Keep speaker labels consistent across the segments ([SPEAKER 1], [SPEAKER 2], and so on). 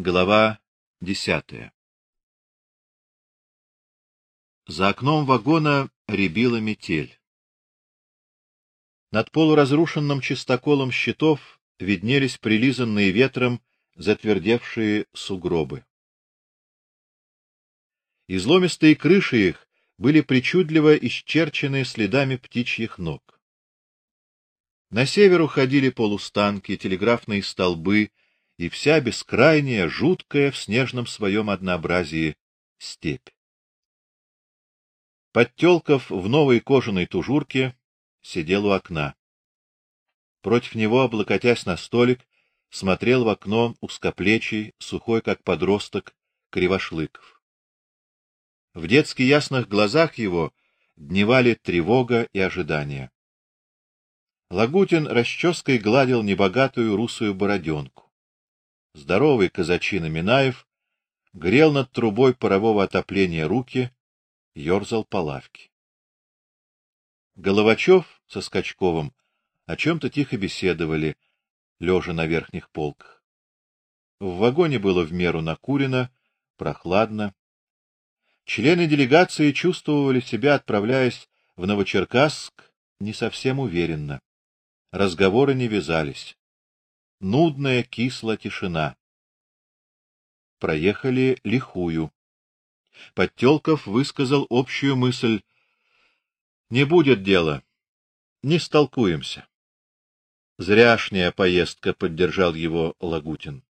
[SPEAKER 1] Глава десятая За окном вагона рябила метель. Над полуразрушенным чистоколом щитов виднелись прилизанные ветром затвердевшие сугробы. Изломистые крыши их были причудливо исчерчены следами птичьих ног. На север уходили полустанки, телеграфные столбы и вся бескрайняя, жуткая в снежном своем однообразии степь. Подтёлков в новой кожаной тужурке сидел у окна. Против него, облокотясь на столик, смотрел в окно узкоплечий, сухой как подросток, Кривошлыков. В детски ясных глазах его дневали тревога и ожидание. Лагутин расческой гладил небогатую русую бороденку. Здоровый казачина Минаев грел над трубой парового отопления руки, ерзал по лавке. Головачев со Скачковым о чем то тихо беседовали, лежа на верхних полках. В вагоне было в меру накурено, прохладно. Члены делегации чувствовали себя, отправляясь в Новочеркасск, не совсем уверенно. Разговоры не вязались. Нудная, кислая тишина. Проехали лихую. Подтёлков высказал общую мысль: не будет дела. Не столкуемся. Зряшняя поездка, поддержал его Лагутин.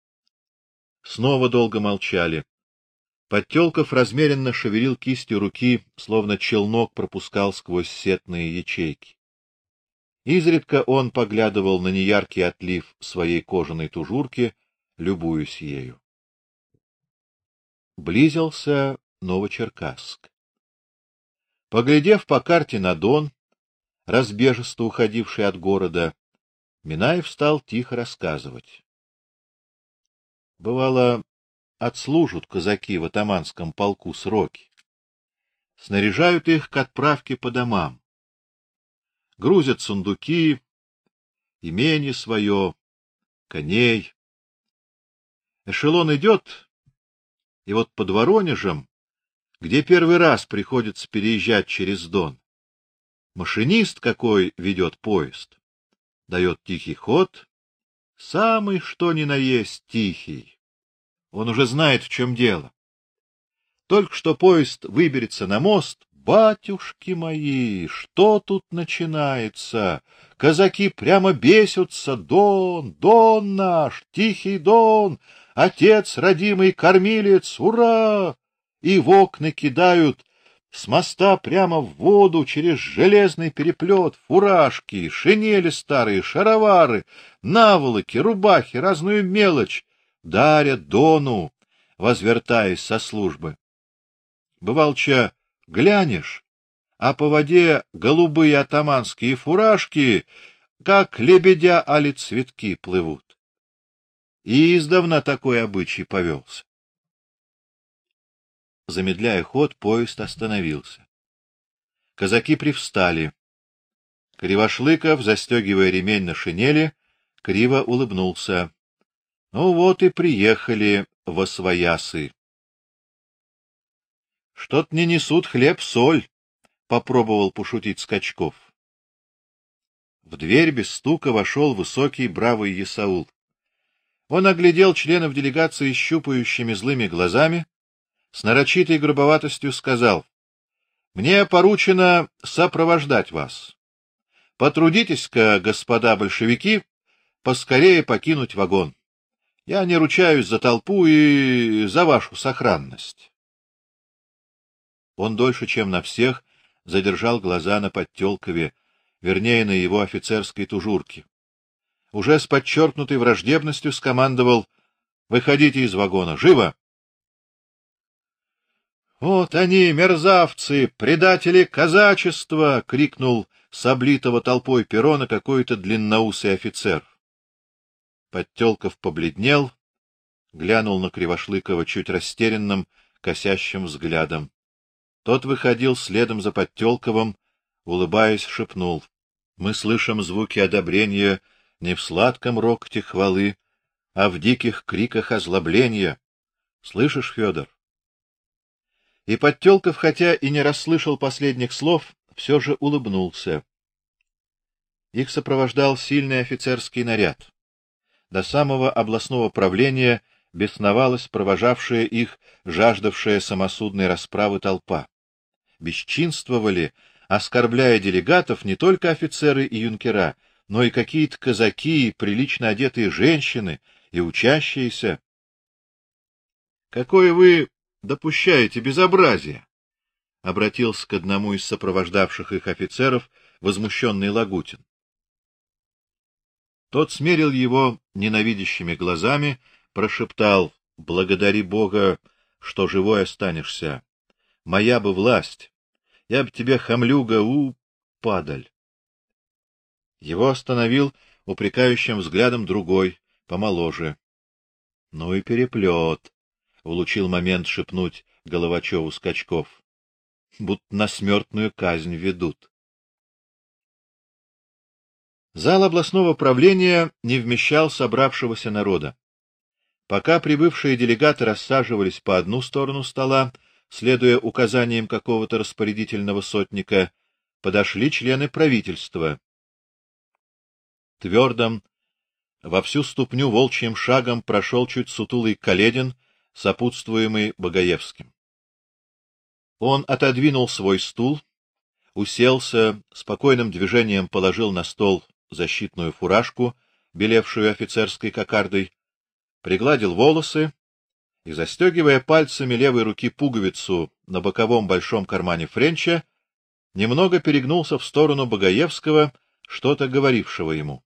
[SPEAKER 1] Снова долго молчали. Подтёлков размеренно шевелил кистью руки, словно челнок пропускал сквозь сетные ячейки. Изредка он поглядывал на неяркий отлив своей кожаной тужурки, любуясь ею. Близился Новочеркасск. Поглядев по карте на Дон, разбежисто уходивший от города, Минаев стал тихо рассказывать. Бывало, отслужат казаки в атаманском полку сроки. Снаряжают их к отправке по домам. Грузят сундуки, имение свое, коней. Эшелон идет, и вот под Воронежем, где первый раз приходится переезжать через Дон, машинист какой ведет поезд дает тихий ход, самый что ни на есть тихий. Он уже знает, в чем дело. Только что поезд выберется на мост, батюшки мои, что тут начинается? Казаки прямо бесятся, Дон, Дон наш, тихий Дон, отец родимый кормилец, ура! И в окна кидают с моста прямо в воду через железный переплет, фуражки, шинели старые, шаровары, наволоки, рубахи, разную мелочь дарят Дону, возвертаясь со службы. Бывалча глянешь, а по воде голубые атаманские фуражки, как лебедя али цветки плывут. И издавна такой обычай повелся. Замедляя ход, поезд остановился. Казаки привстали. Кривошлыков, застегивая ремень на шинели, криво улыбнулся. Ну вот и приехали в Освоясы. Что-то не несут хлеб-соль, попробовал пошутить Скачков. В дверь без стука вошел высокий бравый Исаул. Он оглядел членов делегации щупающими злыми глазами, с нарочитой грубоватостью сказал: "Мне поручено сопровождать вас. Потрудитесь-ка, господа большевики, поскорее покинуть вагон. Я не ручаюсь за толпу и за вашу сохранность". Он дольше, чем на всех, задержал глаза на Подтёлкове, вернее, на его офицерской тужурке. Уже с подчеркнутой враждебностью скомандовал: "Выходите из вагона, живо!" Вот они, мерзавцы, предатели казачества, крикнул с облитого толпой перона какой-то длинноусый офицер. Подтёлков побледнел, глянул на Кривошлыкова чуть растерянным, косящим взглядом. Тот выходил следом за Подтёлковым, улыбаясь, шепнул: "Мы слышим звуки одобрения не в сладком рокоте хвалы, а в диких криках озлобления. Слышишь, Федор? И Подтёлков, хотя и не расслышал последних слов, все же улыбнулся. Их сопровождал сильный офицерский наряд. До самого областного правления бесновалась провожавшая их, жаждавшая самосудной расправы толпа. Бесчинствовали, оскорбляя делегатов не только офицеры и юнкера, но и какие-то казаки, прилично одетые женщины и учащиеся. Какое вы допускаете безобразие, обратился к одному из сопровождавших их офицеров возмущенный Лагутин. Тот смерил его ненавидящими глазами, прошептал: "Благодари Бога, что живой останешься. Моя бы власть, я бы тебе хамлюга у падаль". Его остановил упрекающим взглядом другой, помоложе. Ну и переплет. улучил момент шепнуть Головачеву Скачков. Будто на смертную казнь ведут. Зал областного правления не вмещал собравшегося народа. Пока прибывшие делегаты рассаживались по одну сторону стола, следуя указаниям какого-то распорядительного сотника, подошли члены правительства. Твердым, во всю ступню волчьим шагом прошел чуть сутулый Каледин, сопутствуемый Богоевским. Он отодвинул свой стул, уселся, спокойным движением положил на стол защитную фуражку, белевшую офицерской кокардой, пригладил волосы и, застегивая пальцами левой руки пуговицу на боковом большом кармане френча, немного перегнулся в сторону Богоевского, что-то говорившего ему.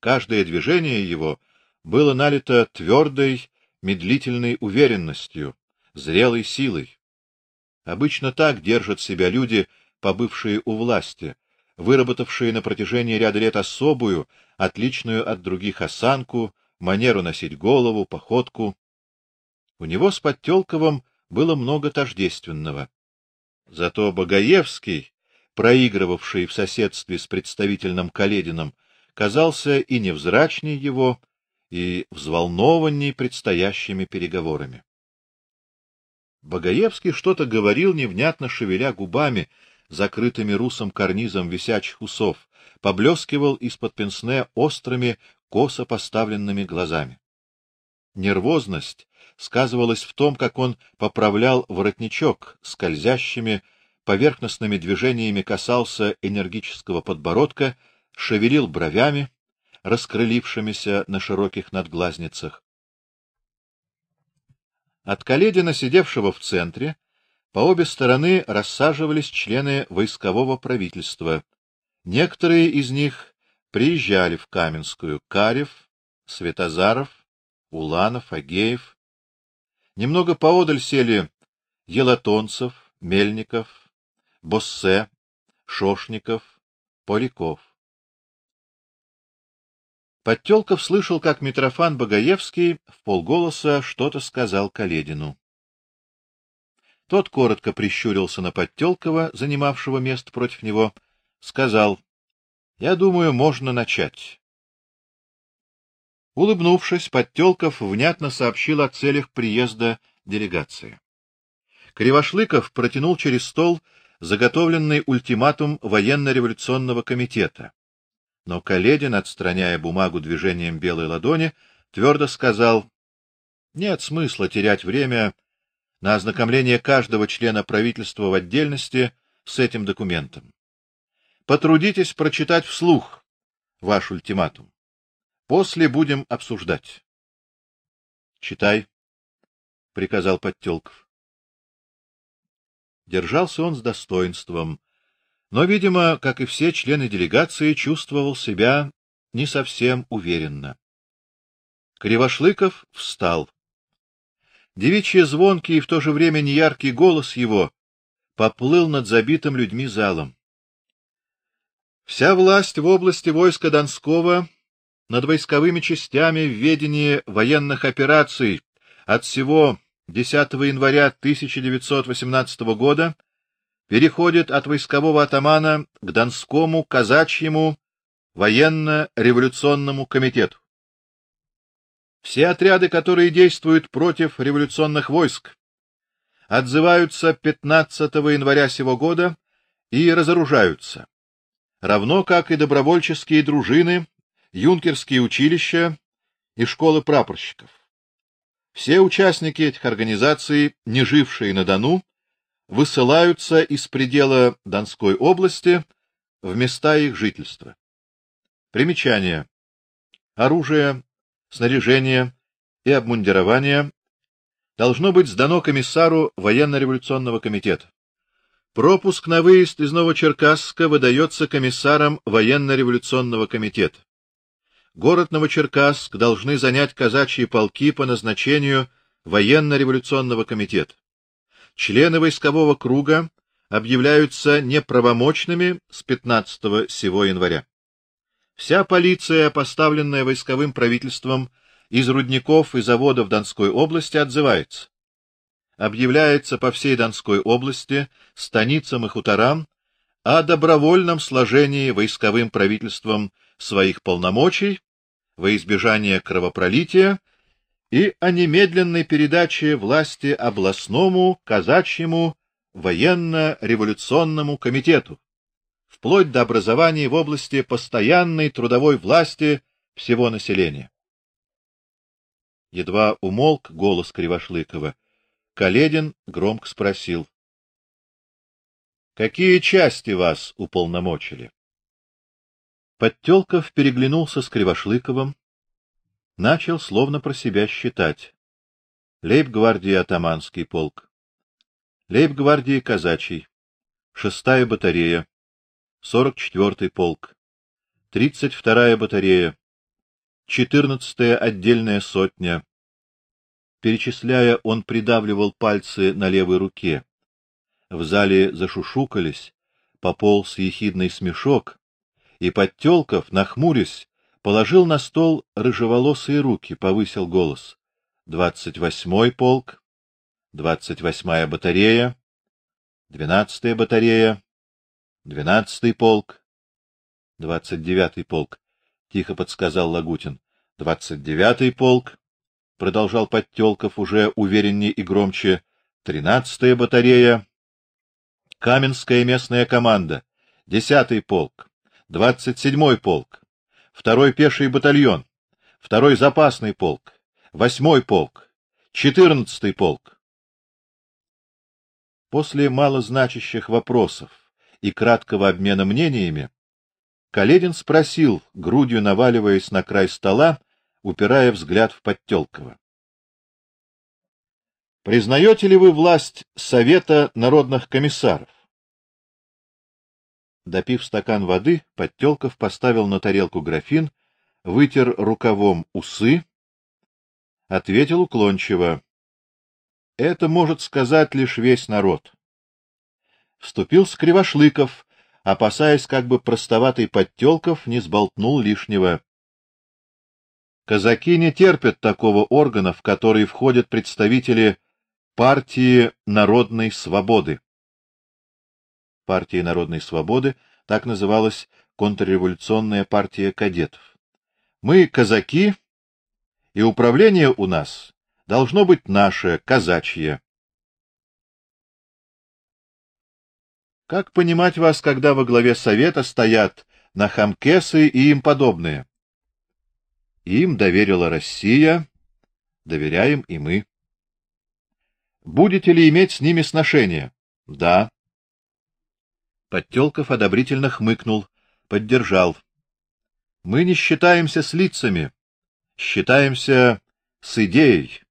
[SPEAKER 1] Каждое движение его было налито твердой, медлительной уверенностью, зрелой силой. Обычно так держат себя люди, побывшие у власти, выработавшие на протяжении ряда лет особую, отличную от других осанку, манеру носить голову, походку. У него с Подтёлковым было много тождественного. Зато Богоевский, проигрывавший в соседстве с представительным Калединым, казался и невзрачней его, и взволнованней предстоящими переговорами. Богоевский что-то говорил, невнятно шевеля губами, закрытыми русом карнизом висячих усов, поблескивал из-под пенсне острыми, косо поставленными глазами. Нервозность сказывалась в том, как он поправлял воротничок, скользящими поверхностными движениями касался энергического подбородка, шевелил бровями, раскрылившимися на широких надглазницах. От Каледина, сидевшего в центре, по обе стороны рассаживались члены войскового правительства. Некоторые из них приезжали в Каменскую: Карев, Светозаров, Уланов, Агеев. Немного поодаль сели Елатонцев, Мельников, Боссе, Шошников, Поляков. Подтёлков слышал, как Митрофан Богоевский в полголоса что-то сказал Каледину. Тот коротко прищурился на Подтёлкова, занимавшего место против него, сказал: "Я думаю, можно начать". Улыбнувшись, Подтёлков внятно сообщил о целях приезда делегации. Кривошлыков протянул через стол заготовленный ультиматум военно-революционного комитета. Но Каледин, отстраняя бумагу движением белой ладони, твердо сказал: "Нет смысла терять время на ознакомление каждого члена правительства в отдельности с этим документом. Потрудитесь прочитать вслух ваш ультиматум. После будем обсуждать. Читай, приказал Подтёлков. Держался он с достоинством, но, видимо, как и все члены делегации, чувствовал себя не совсем уверенно. Кривошлыков встал. Девичий звонкий и в то же время неяркий голос его поплыл над забитым людьми залом. Вся власть в области войска Донского над войсковыми частями в ведении военных операций от всего 10 января 1918 года переходит от войскового атамана к Донскому казачьему военно-революционному комитету. Все отряды, которые действуют против революционных войск, отзываются 15 января сего года и разоружаются, равно как и добровольческие дружины, юнкерские училища и школы прапорщиков. Все участники этих организаций, не жившие на Дону, высылаются из предела Донской области в места их жительства. Примечание. Оружие, снаряжение и обмундирование должно быть сдано комиссару военно-революционного комитета. Пропуск на выезд из Новочеркасска выдается комиссарам военно-революционного комитета. Город Новочеркасск должны занять казачьи полки по назначению военно-революционного комитета. Члены войскового круга объявляются неправомочными с 15 сего января. Вся полиция, поставленная войсковым правительством из рудников и заводов Донской области, отзывается. Объявляется по всей Донской области, станицам и хуторам о добровольном сложении войсковым правительством своих полномочий во избежание кровопролития и о немедленной передаче власти областному казачьему военно-революционному комитету вплоть до образования в области постоянной трудовой власти всего населения. Едва умолк голос Кривошлыкова, Каледин громко спросил: Какие части вас уполномочили? Подтёлков переглянулся с Кривошлыковым, начал словно про себя считать. Лейб-гвардии атаманский полк, лейб-гвардии казачий, шестая батарея, 44-й полк, 32-я батарея, 14-я отдельная сотня. Перечисляя, он придавливал пальцы на левой руке. В зале зашушукались, пополз ехидный смешок, и Подтёлков, нахмурясь, положил на стол рыжеволосые руки, повысил голос. Двадцать восьмой полк, двадцать восьмая батарея, двенадцатая батарея, Двенадцатый полк. Двадцать девятый полк, тихо подсказал Лагутин. Двадцать девятый полк, продолжал Подтёлков уже увереннее и громче. Тринадцатая батарея. Каменская местная команда. Десятый полк. Двадцать седьмой полк. Второй пеший батальон. Второй запасный полк. Восьмой полк. Четырнадцатый полк. После малозначащих вопросов и краткого обмена мнениями, Каледин спросил, грудью наваливаясь на край стола, упирая взгляд в Подтёлкова. Признаете ли вы власть Совета народных комиссаров? Допив стакан воды, Подтёлков поставил на тарелку графин, вытер рукавом усы, ответил уклончиво: "Это может сказать лишь весь народ вступил Скривошлыков, опасаясь, как бы простоватый Подтёлков не сболтнул лишнего. Казаки не терпят такого органа, в который входят представители партии Народной свободы. Партия Народной свободы так называлась контрреволюционная партия кадетов. Мы казаки, и управление у нас должно быть наше, казачье. Как понимать вас, когда во главе совета стоят нахамкесы и им подобные? Им доверила Россия, доверяем и мы. Будете ли иметь с ними сношения? Да. Подтёлков одобрительно хмыкнул, поддержал. Мы не считаемся с лицами, считаемся с идеей.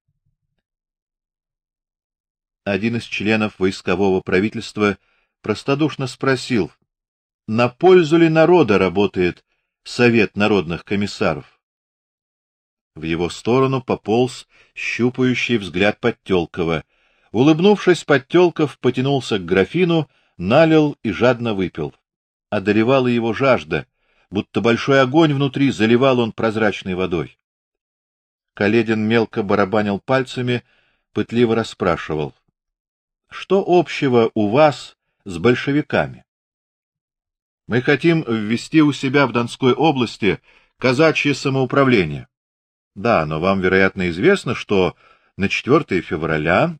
[SPEAKER 1] Один из членов войскового правительства простодушно спросил: "На пользу ли народа работает Совет народных комиссаров?" В его сторону пополз щупающий взгляд Подтёлкова. Улыбнувшись, Подтёлков потянулся к графину, налил и жадно выпил. Одолевала его жажда, будто большой огонь внутри заливал он прозрачной водой. Каледин мелко барабанил пальцами, пытливо расспрашивал: "Что общего у вас с большевиками. Мы хотим ввести у себя в Донской области казачье самоуправление. Да, но вам, вероятно, известно, что на 4 февраля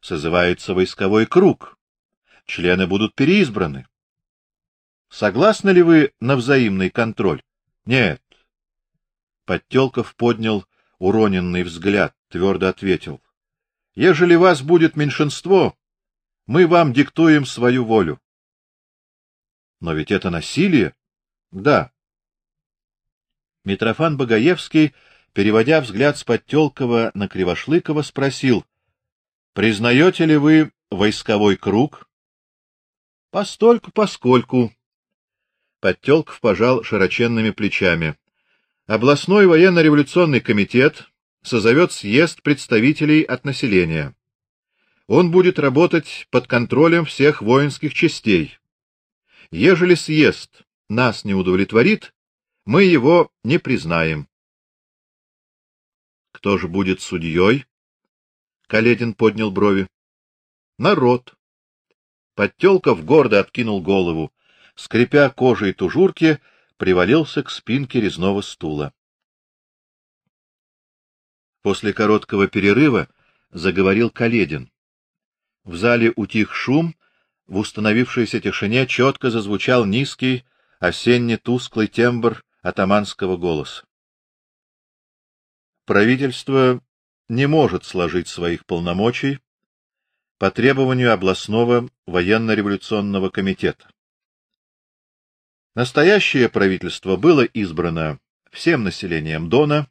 [SPEAKER 1] созывается войсковой круг. Члены будут переизбраны. Согласны ли вы на взаимный контроль? Нет. Подтелков поднял уроненный взгляд, твердо ответил: Ежели вас будет меньшинство, мы вам диктуем свою волю. Но ведь это насилие. Да. Митрофан Богоевский, переводя взгляд с Подтелкова на Кривошлыкова, спросил: "Признаете ли вы войсковой круг?" "Постольку, поскольку". Подтелков пожал широченными плечами. Областной военно-революционный комитет созовет съезд представителей от населения. Он будет работать под контролем всех воинских частей. Ежели съезд нас не удовлетворит, мы его не признаем. Кто же будет судьей? Каледин поднял брови. Народ. Подтёлков гордо откинул голову, скрипя кожей тужурки, привалился к спинке резного стула. После короткого перерыва заговорил Каледин. В зале утих шум, в установившейся тишине четко зазвучал низкий, осенне тусклый тембр атаманского голоса. Правительство не может сложить своих полномочий по требованию областного военно-революционного комитета. Настоящее правительство было избрано всем населением Дона,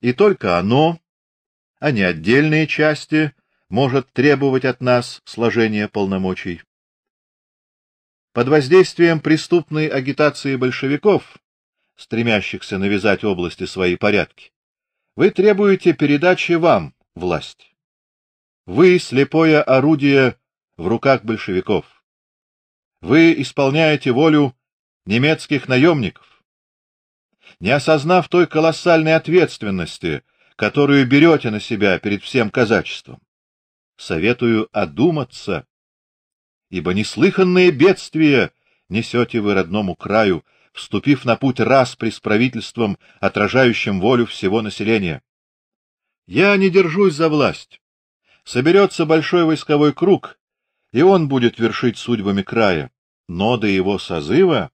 [SPEAKER 1] и только оно, а не отдельные части, может требовать от нас сложения полномочий. Под воздействием преступной агитации большевиков, стремящихся навязать области свои порядки, вы требуете передачи вам власти. Вы слепое орудие в руках большевиков. Вы исполняете волю немецких наемников. Не осознав той колоссальной ответственности, которую берете на себя перед всем казачеством, советую одуматься, ибо неслыханные бедствия несете вы родному краю, вступив на путь распри с правительством, отражающим волю всего населения. Я не держусь за власть. Соберется большой войсковой круг, и он будет вершить судьбами края, но до его созыва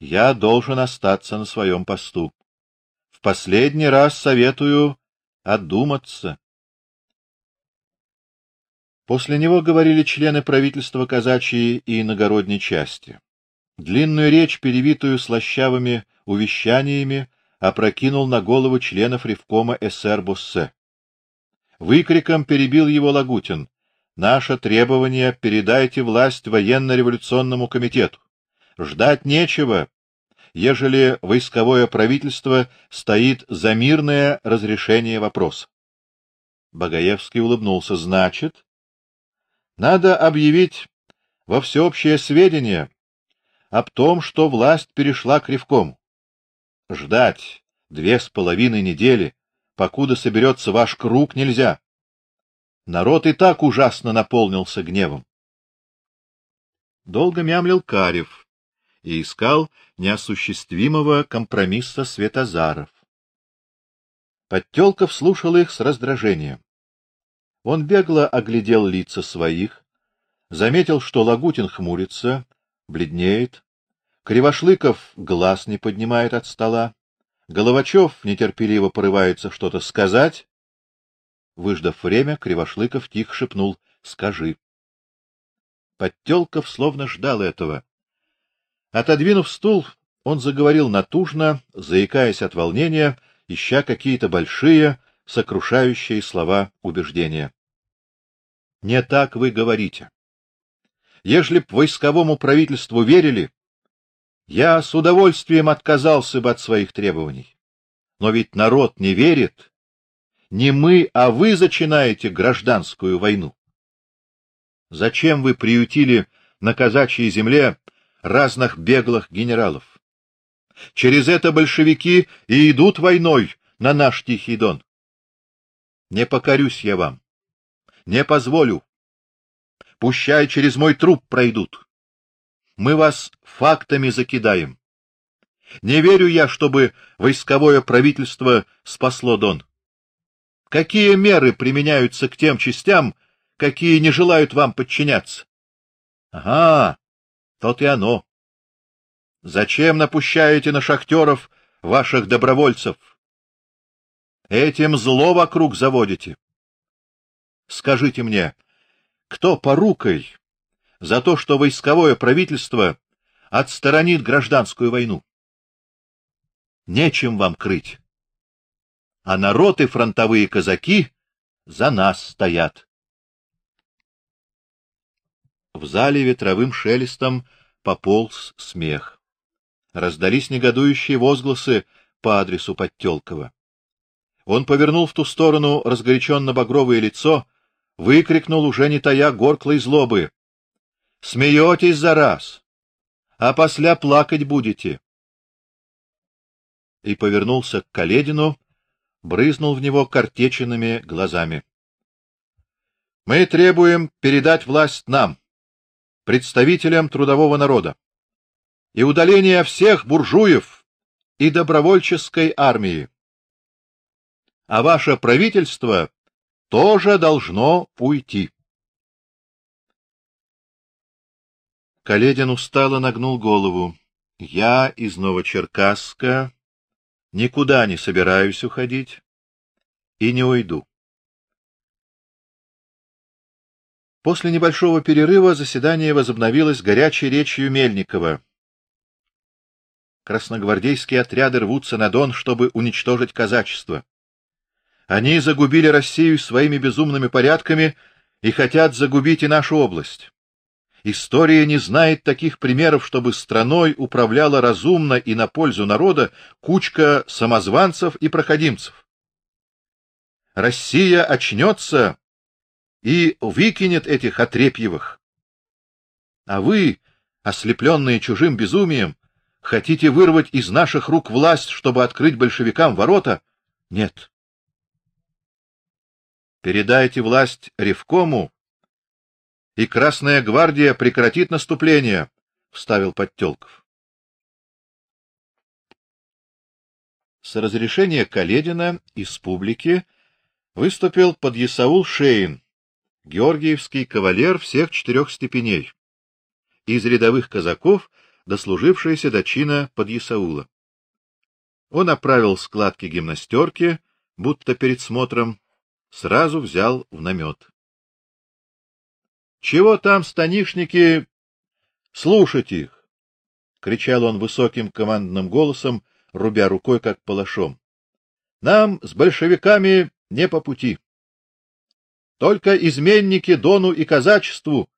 [SPEAKER 1] я должен остаться на своем посту. В последний раз советую одуматься. После него говорили члены правительства казачьей и иногородней части. Длинную речь, перевитую слащавыми увещаниями, опрокинул на голову членов ревкома СР Боссе. Выкриком перебил его Лагутин: "Наше требование передайте власть военно-революционному комитету. Ждать нечего, ежели войсковое правительство стоит за мирное разрешение вопроса". Багаевский улыбнулся: "Значит, надо объявить во всеобщее сведение об том, что власть перешла к Ревкому. Ждать две с половиной недели, покуда соберется ваш круг, нельзя. Народ и так ужасно наполнился гневом. Долго мямлил Карев и искал неосуществимого компромисса Светозаров. Подтёлков слушал их с раздражением. Он бегло оглядел лица своих, заметил, что Лагутин хмурится, бледнеет, Кривошлыков глаз не поднимает от стола, Головачев нетерпеливо порывается что-то сказать. Выждав время, Кривошлыков тихо шепнул: "Скажи". Подтёлков словно ждал этого. Отодвинув стул, он заговорил натужно, заикаясь от волнения, ища какие-то большие, сокрушающие слова убеждения. Не так вы говорите. Ежели б войсковому правительству верили, я с удовольствием отказался бы от своих требований. Но ведь народ не верит. Не мы, а вы зачинаете гражданскую войну. Зачем вы приютили на казачьей земле разных беглых генералов? Через это большевики и идут войной на наш Тихий Дон. Не покорюсь я вам. Не позволю. Пущай через мой труп пройдут. Мы вас фактами закидаем. Не верю я, чтобы войсковое правительство спасло Дон. Какие меры применяются к тем частям, какие не желают вам подчиняться? Ага, то и оно. Зачем напущаете на шахтеров ваших добровольцев? Этим зло вокруг заводите. Скажите мне, кто порукой за то, что войсковое правительство отсторонит гражданскую войну? Нечем вам крыть. А народ и фронтовые казаки за нас стоят. В зале ветровым шелестом пополз смех. Раздались негодующие возгласы по адресу Подтёлкова. Он повернул в ту сторону разгоряченно-багровое лицо, выкрикнул уже не тая горклой злобы: "Смеетесь за раз, а после плакать будете!" И повернулся к Каледину, брызнул в него картеченными глазами. Мы требуем передать власть нам, представителям трудового народа, и удаления всех буржуев и добровольческой армии. А ваше правительство тоже должно уйти. Каледин устало нагнул голову. Я из Новочеркасска никуда не собираюсь уходить и не уйду. После небольшого перерыва заседание возобновилось горячей речью Мельникова. Красногвардейские отряды рвутся на Дон, чтобы уничтожить казачество. Они загубили Россию своими безумными порядками и хотят загубить и нашу область. История не знает таких примеров, чтобы страной управляла разумно и на пользу народа кучка самозванцев и проходимцев. Россия очнется и выкинет этих отрепьевых. А вы, ослепленные чужим безумием, хотите вырвать из наших рук власть, чтобы открыть большевикам ворота? Нет. Передайте власть Ревкому, и Красная гвардия прекратит наступление, вставил Подтёлков. С разрешения Каледина из публики выступил подъясаул Шейн, Георгиевский кавалер всех четырех степеней, из рядовых казаков, дослужившийся до чина подъясаула. Он оправил складки гимнастерки, будто перед смотром, сразу взял в намет. Чего там станишники? Слушать их, кричал он высоким командным голосом, рубя рукой как палашом. Нам с большевиками не по пути. Только изменники Дону и казачеству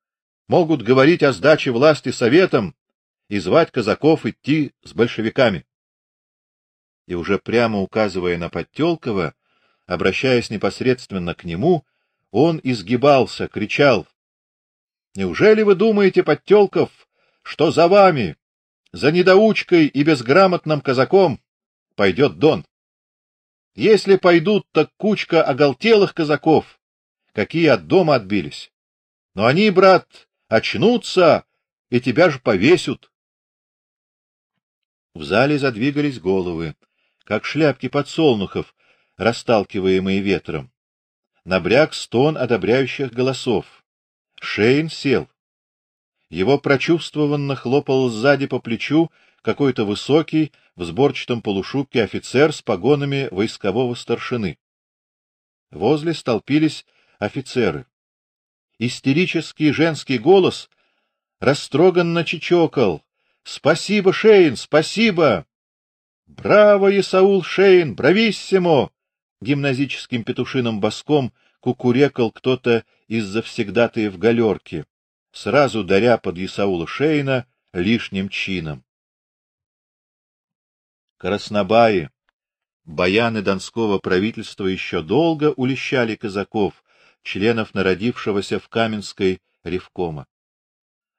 [SPEAKER 1] могут говорить о сдаче власти советам и звать казаков идти с большевиками. И уже прямо указывая на Подтёлкова, обращаясь непосредственно к нему, он изгибался, кричал: "Неужели вы думаете, Подтёлков, что за вами, за недоучкой и безграмотным казаком пойдет Дон? Если пойдут, так кучка оголтелых казаков, какие от дома отбились. Но они, брат, очнутся и тебя же повесят. В зале задвигались головы, как шляпки подсолнухов, расталкиваемые ветром. Набряк стон одобряющих голосов. Шейн сел. Его прочувствованно хлопал сзади по плечу какой-то высокий в сборчатом полушубке офицер с погонами войскового старшины. Возле столпились офицеры. Истерический женский голос растроганно чечокал: "Спасибо, Шейн, спасибо! Браво, Исаул Шейн, брависсимо!" Гимназическим петушиным баском кукурекал кто-то из завсегдатаев галерки, сразу даря под Исаула Шейна лишним чином. Краснобаи, баяны донского правительства еще долго улещали казаков, членов народившегося в Каменской ревкома.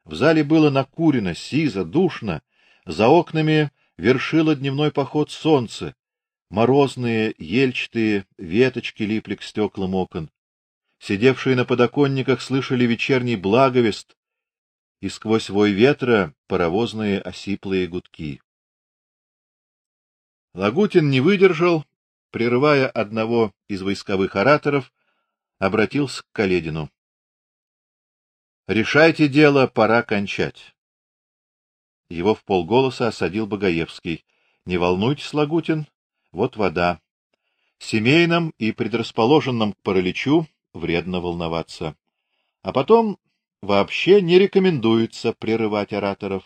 [SPEAKER 1] В зале было накурено, сизо, душно, за окнами вершило дневной поход солнце. Морозные ельчатые веточки липли к стеклам окон. Сидевшие на подоконниках слышали вечерний благовест, и сквозь вой ветра паровозные осиплые гудки. Лагутин не выдержал, прерывая одного из войсковых ораторов, обратился к Каледину. Решайте дело, пора кончать. Его в полголоса осадил Богоевский. Не волнуйтесь, Лагутин, вот вода. Семейным и предрасположенным к параличу вредно волноваться. А потом вообще не рекомендуется прерывать ораторов.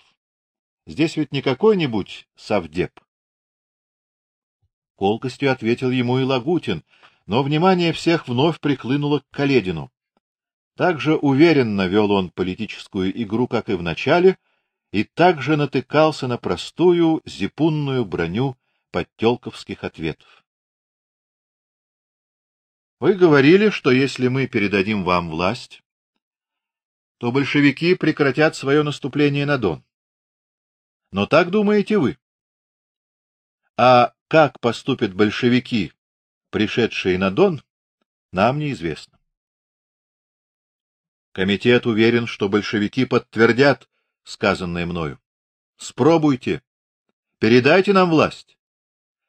[SPEAKER 1] Здесь ведь не какой-нибудь совдеп. Колкостью ответил ему и Лагутин, но внимание всех вновь приклынуло к Каледину. Так же уверенно вел он политическую игру, как и в начале, и также натыкался на простую зипунную броню подтёлковских ответов. Вы говорили, что если мы передадим вам власть, то большевики прекратят свое наступление на Дон. Но так думаете вы? А как поступят большевики, пришедшие на Дон, нам неизвестно. Комитет уверен, что большевики подтвердят сказанное мною. Спробуйте. Передайте нам власть.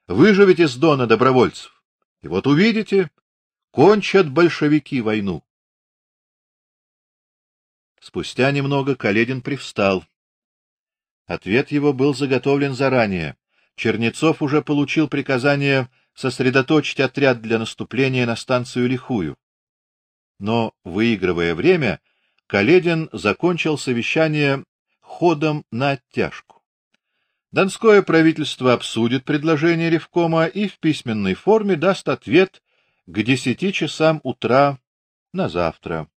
[SPEAKER 1] Выживите с Дона добровольцев. И вот увидите, кончат большевики войну. Спустя немного Каледин привстал. Ответ его был заготовлен заранее. Чернецов уже получил приказание сосредоточить отряд для наступления на станцию Лихую. Но, выигрывая время, Каледин закончил совещание ходом на оттяжку. Донское правительство обсудит предложение Ревкома и в письменной форме даст ответ к десяти часам утра на завтра.